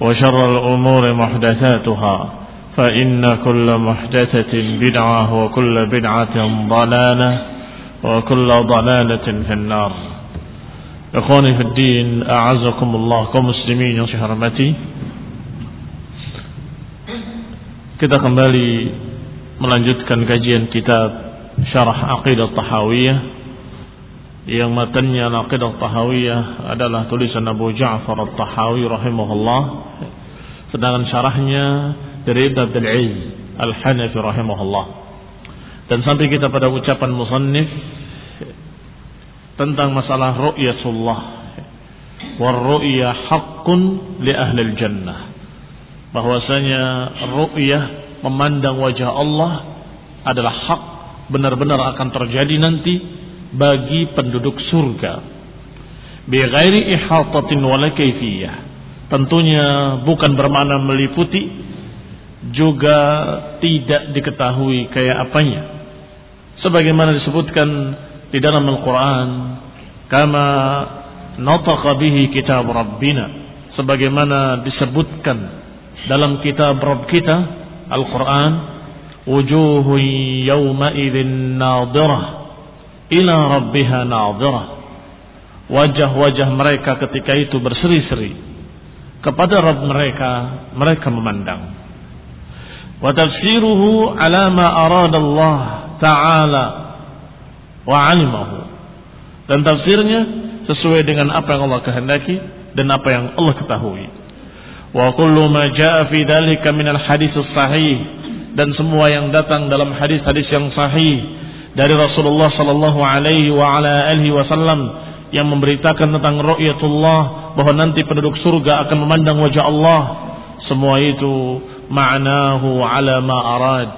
وشر الأمور محدثاتها فإن كل محدثة بدعة وكل بدعة ضلالة وكل ضلالة في النار. إخواني في الدين أعزكم الله كمسلمين hormati Kita kembali melanjutkan kajian kitab Syarah Aqidah Tahawiyah. Yang matanya Aqidah Tahawiyah adalah tulisan Abu Ja'far At-Tahawi rahimahullah. Sedangkan syarahnya dari Ibn Abdul Aziz Al-Hanafi rahimahullah. Dan sampai kita pada ucapan musannif tentang masalah ru'yatullah. War ru'ya haqqun li ahli jannah bahwasanya ru'yah memandang wajah Allah adalah hak benar-benar akan terjadi nanti bagi penduduk surga. Bi ghairi ihatatin wala kaifiyah. Tentunya bukan bermakna meliputi juga tidak diketahui kayak apanya. Sebagaimana disebutkan di dalam Al-Qur'an kama nataqa bihi kitab rabbina. Sebagaimana disebutkan dalam kitab Rabb kita Al-Quran wujuhu yawma idzin ila rabbiha nadirah wajah-wajah mereka ketika itu berseri-seri. Kepada Rabb mereka mereka memandang. Wa tafsiruhu ala ma arada Allah taala wa alimahu. Dan tafsirnya sesuai dengan apa yang Allah kehendaki dan apa yang Allah ketahui. Wa kullu ma jaa fi dzalika min al hadis sahih. Dan semua yang datang dalam hadis-hadis yang sahih dari Rasulullah sallallahu alaihi wa ala alihi wasallam yang memberitakan tentang ru'yatullah bahwa nanti penduduk surga akan memandang wajah Allah semua itu ma'nahu ala ma arad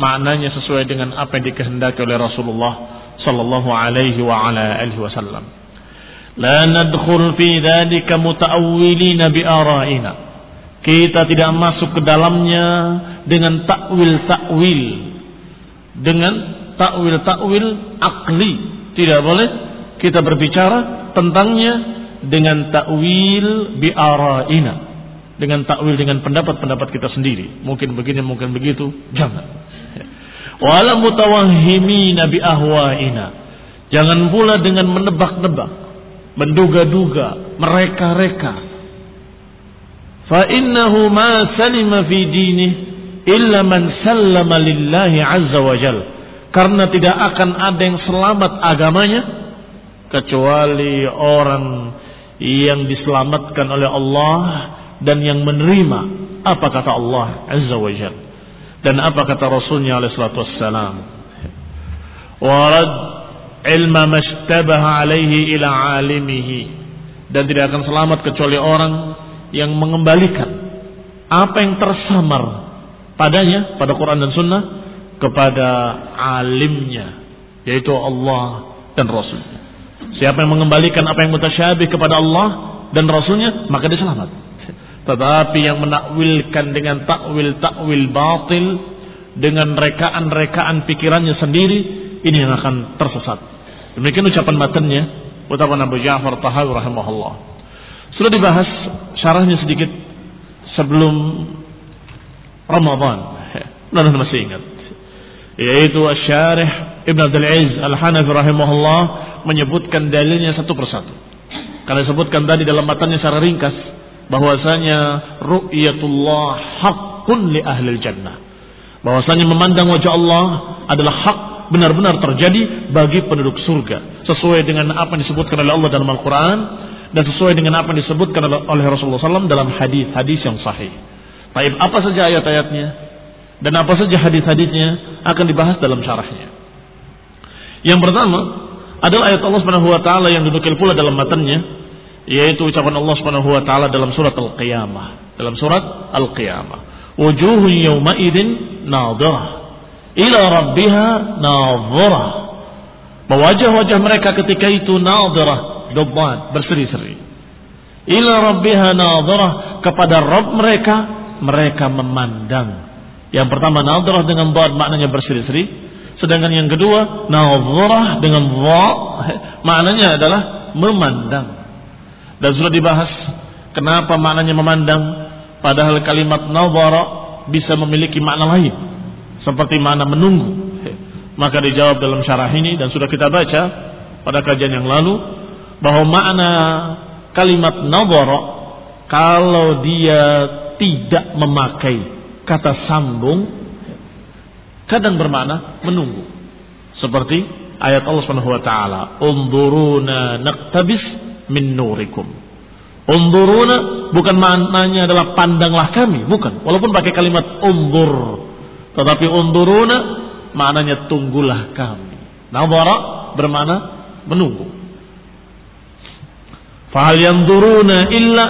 maknanya sesuai dengan apa yang dikehendaki oleh Rasulullah sallallahu alaihi wa ala alihi wasallam La nadkhul fi dzalika mutaawwilina bi ara'ina. Kita tidak masuk ke dalamnya dengan takwil-takwil. Dengan takwil-takwil akli. Tidak boleh kita berbicara tentangnya dengan takwil bi ara'ina. Dengan takwil dengan pendapat-pendapat kita sendiri. Mungkin begini, mungkin begitu. Jangan. Wala mutawahhimina bi ahwa'ina. Jangan pula dengan menebak-nebak menduga-duga, mereka-reka. Fa innahu ma salima fi dinih illa man sallama lillahi azza wa jal. Karena tidak akan ada yang selamat agamanya kecuali orang yang diselamatkan oleh Allah dan yang menerima apa kata Allah azza wa dan apa kata Rasulnya alaihi salatu wassalam. Warad ilma mashtabaha alaihi ila alimihi. Dan tidak akan selamat kecuali orang yang mengembalikan apa yang tersamar padanya pada Quran dan Sunnah kepada alimnya yaitu Allah dan Rasulnya. Siapa yang mengembalikan apa yang mutasyabih kepada Allah dan Rasulnya maka dia selamat. Tetapi yang menakwilkan dengan takwil-takwil batil dengan rekaan-rekaan pikirannya sendiri ini yang akan tersesat. Demikian ucapan matanya ucapan Abu Ja'far Tahawi rahimahullah. Sudah dibahas syarahnya sedikit sebelum Ramadan. Nah, masih ingat. Yaitu Syarih Ibn Abdul Aziz Al-Hanafi rahimahullah menyebutkan dalilnya satu persatu. Karena disebutkan tadi dalam matanya secara ringkas bahwasanya ru'yatullah haqqun li ahli jannah. Bahwasanya memandang wajah Allah adalah hak benar-benar terjadi bagi penduduk surga sesuai dengan apa yang disebutkan oleh Allah dalam Al-Qur'an dan sesuai dengan apa yang disebutkan oleh Rasulullah SAW dalam hadis-hadis yang sahih. Baik, apa saja ayat-ayatnya dan apa saja hadis-hadisnya akan dibahas dalam syarahnya. Yang pertama adalah ayat Allah Subhanahu wa taala yang dinukil pula dalam matanya yaitu ucapan Allah Subhanahu wa taala dalam surat Al-Qiyamah. Dalam surat Al-Qiyamah. Wujuhun yawma idzin nadhirah ila rabbiha nadhirah. Wajah-wajah mereka ketika itu nadhirah, dobat, berseri-seri. Ila rabbiha nadhirah kepada Rabb mereka mereka memandang. Yang pertama nadhirah dengan dad maknanya berseri-seri. Sedangkan yang kedua, nazarah dengan dha maknanya adalah memandang. Dan sudah dibahas kenapa maknanya memandang padahal kalimat nazara bisa memiliki makna lain seperti makna menunggu. Maka dijawab dalam syarah ini dan sudah kita baca pada kajian yang lalu bahwa makna kalimat nazara kalau dia tidak memakai kata sambung kadang bermakna menunggu. Seperti ayat Allah Subhanahu wa taala, "Unzuruna naqtabis min nurikum." Unzuruna bukan maknanya adalah pandanglah kami, bukan. Walaupun pakai kalimat unzur. Tetapi unzuruna maknanya tunggulah kami. Nadhara bermakna menunggu. Fahal yanzuruna illa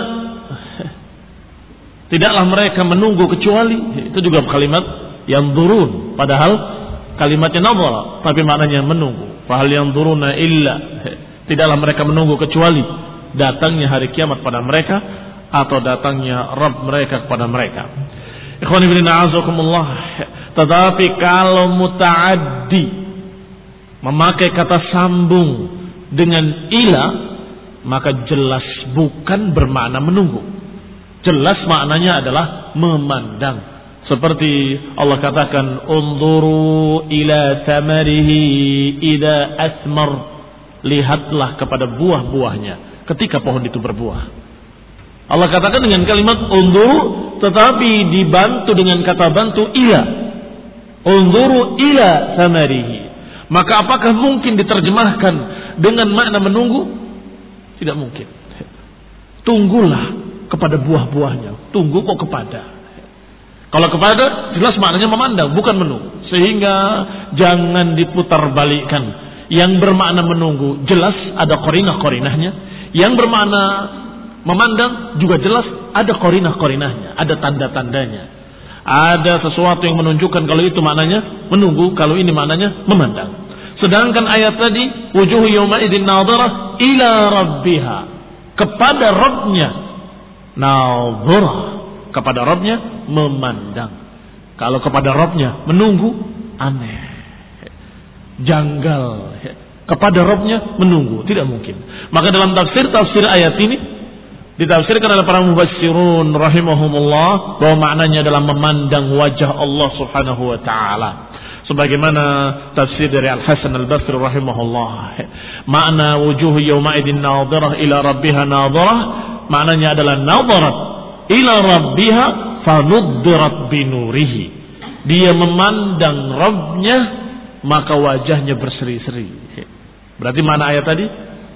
Tidaklah mereka menunggu kecuali itu juga kalimat yang turun padahal kalimatnya nazar tapi maknanya menunggu. Fahal yang turuna illa. Tidaklah mereka menunggu kecuali datangnya hari kiamat pada mereka atau datangnya Rabb mereka kepada mereka. Ikhwan ibn a'azakumullah tetapi kalau mutaaddi memakai kata sambung dengan ila maka jelas bukan bermakna menunggu jelas maknanya adalah memandang seperti Allah katakan, "Unzuru ila tamarihi ida asmar." Lihatlah kepada buah-buahnya ketika pohon itu berbuah. Allah katakan dengan kalimat unzuru tetapi dibantu dengan kata bantu ila. Unzuru ila tamarihi. Maka apakah mungkin diterjemahkan dengan makna menunggu? Tidak mungkin. Tunggulah kepada buah-buahnya. Tunggu kok kepada. Kalau kepada jelas maknanya memandang bukan menunggu. Sehingga jangan diputar balikkan. Yang bermakna menunggu jelas ada korinah-korinahnya. Yang bermakna memandang juga jelas ada korinah-korinahnya. Ada tanda-tandanya. Ada sesuatu yang menunjukkan kalau itu maknanya menunggu. Kalau ini maknanya memandang. Sedangkan ayat tadi wujuh yawma idin ila rabbiha kepada Rabbnya nadhirah kepada Robnya memandang. Kalau kepada Robnya menunggu aneh, janggal. Kepada Robnya menunggu tidak mungkin. Maka dalam tafsir tafsir ayat ini ditafsirkan oleh para mubasyirun rahimahumullah bahwa maknanya adalah memandang wajah Allah Subhanahu wa taala. Sebagaimana tafsir dari Al Hasan Al Basri rahimahullah. Makna wujuh yauma idin nadhirah ila rabbiha nadhirah maknanya adalah nadharat ila rabbiha fanuddirat binurihi. Dia memandang Rabbnya maka wajahnya berseri-seri. Berarti mana ayat tadi?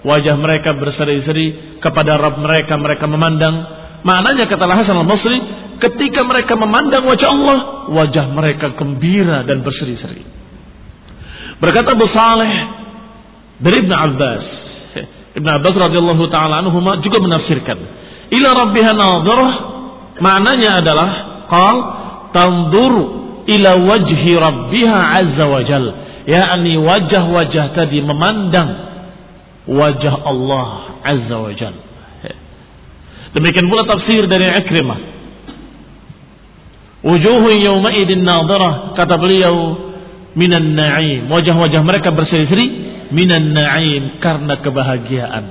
Wajah mereka berseri-seri kepada Rabb mereka mereka memandang. Maknanya kata Hasan al-Basri, ketika mereka memandang wajah Allah, wajah mereka gembira dan berseri-seri. Berkata Abu Saleh dari Ibn Abbas. Ibn Abbas radhiyallahu taala anhu juga menafsirkan ila rabbiha nadhirah maknanya adalah qal tanzuru ila wajhi rabbiha azza wa jal. Yakni wajah-wajah tadi memandang wajah Allah azza wa jal. Demikian pula tafsir dari Ikrimah. Wujuhun yawma idin nadhirah kata beliau minan na'im. Wajah-wajah mereka berseri-seri minan na'im karena kebahagiaan,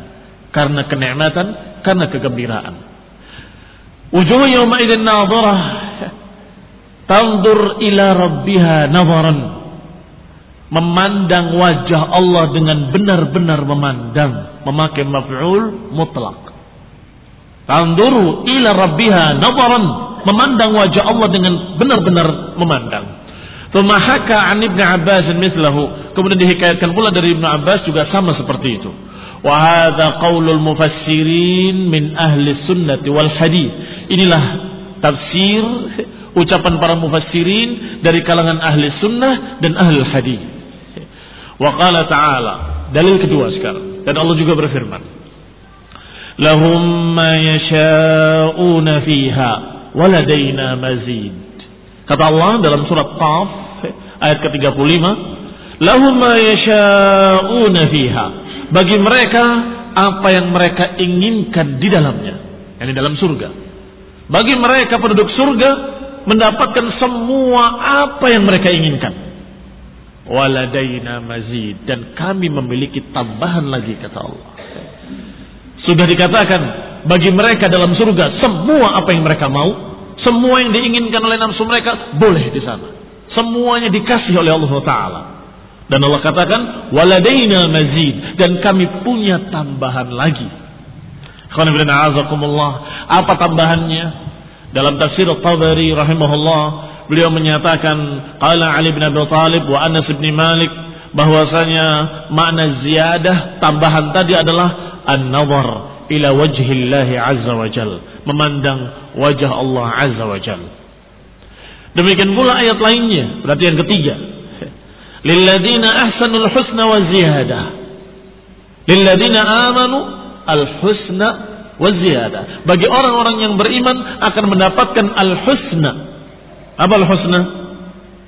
karena kenikmatan, karena kegembiraan. Wujuh yawma idzin nadhirah tandur ila rabbiha nadharan. Memandang wajah Allah dengan benar-benar memandang, memakai maf'ul mutlak. Tanduru ila rabbiha nadharan, memandang wajah Allah dengan benar-benar memandang. Thumma haka an Ibnu Abbas mislahu. Kemudian dihikayatkan pula dari Ibnu Abbas juga sama seperti itu. Wa hadza qaulul mufassirin min ahli sunnati wal hadis. Inilah tafsir ucapan para mufassirin dari kalangan ahli sunnah dan ahli hadis. Wa qala ta'ala, dalil kedua sekarang. Dan Allah juga berfirman. Lahum ma yasha'una fiha waladaina mazid. Kata Allah dalam surat Qaf ayat ke-35, "Lahum ma yasha'una fiha." Bagi mereka apa yang mereka inginkan di dalamnya, yakni dalam surga. Bagi mereka penduduk surga mendapatkan semua apa yang mereka inginkan. Waladaina dan kami memiliki tambahan lagi kata Allah. Sudah dikatakan bagi mereka dalam surga semua apa yang mereka mau semua yang diinginkan oleh nafsu mereka boleh di sana. Semuanya dikasih oleh Allah Taala. Dan Allah katakan, waladaina mazid dan kami punya tambahan lagi. Apa tambahannya? Dalam tafsir Tabari rahimahullah, beliau menyatakan, qala Ali bin Abi Thalib wa Anas bin Malik bahwasanya makna ziyadah tambahan tadi adalah an-nazar ila wajhillahi azza wa jal memandang wajah Allah azza wa jal. Demikian pula ayat lainnya. Berarti yang ketiga. Lilladina ahsanul husna wa ziyadah lilladina amanu al husna wa ziyadah bagi orang-orang yang beriman akan mendapatkan al husna apa al husna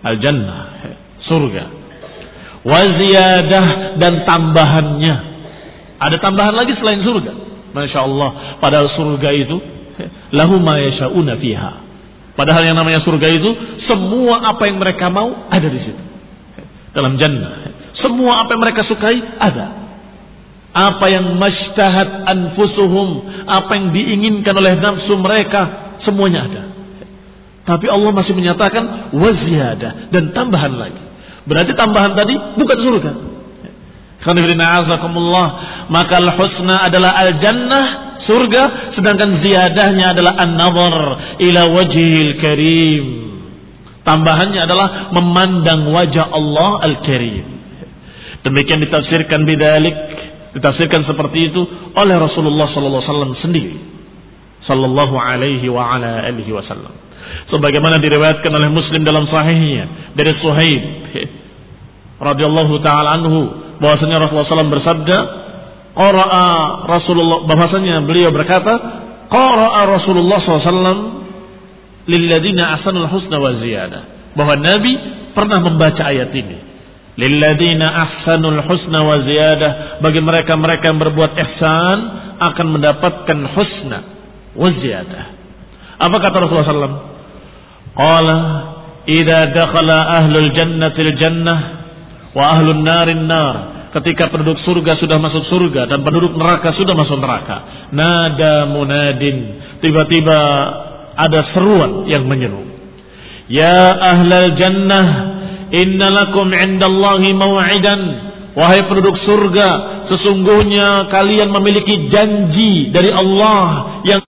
al jannah surga. Wa ziyadah dan tambahannya. Ada tambahan lagi selain surga? Masya Allah. Padahal surga itu lahu ma yasha'una fiha. Padahal yang namanya surga itu semua apa yang mereka mau ada di situ. Dalam jannah. Semua apa yang mereka sukai ada. Apa yang mashtahat anfusuhum, apa yang diinginkan oleh nafsu mereka, semuanya ada. Tapi Allah masih menyatakan waziyada dan tambahan lagi. Berarti tambahan tadi bukan surga. Maka al-husna adalah al-jannah, surga, sedangkan ziyadahnya adalah an-nazar ila wajhil karim. Tambahannya adalah memandang wajah Allah al-karim. Demikian ditafsirkan bidalik, ditafsirkan seperti itu oleh Rasulullah sallallahu alaihi wasallam sendiri. Sallallahu alaihi wa ala alihi wasallam. Sebagaimana diriwayatkan oleh Muslim dalam sahihnya dari Suhaib radhiyallahu taala anhu bahwasanya Rasulullah SAW bersabda, Qara'a Rasulullah bahwasanya beliau berkata, Qara'a Rasulullah SAW lilladina ahsanul husna wa ziyadah. Bahwa Nabi pernah membaca ayat ini. Lilladina ahsanul husna wa ziyadah. Bagi mereka-mereka yang berbuat ihsan akan mendapatkan husna wa ziyadah. Apa kata Rasulullah SAW? Qala, "Idza dakhala ahlul jannatil jannah wa ahlun narin nar." Ketika penduduk surga sudah masuk surga dan penduduk neraka sudah masuk neraka. Nada munadin. Tiba-tiba ada seruan yang menyeru. Ya ahlal jannah, innalakum indallahi maw'idan. Wahai penduduk surga, sesungguhnya kalian memiliki janji dari Allah yang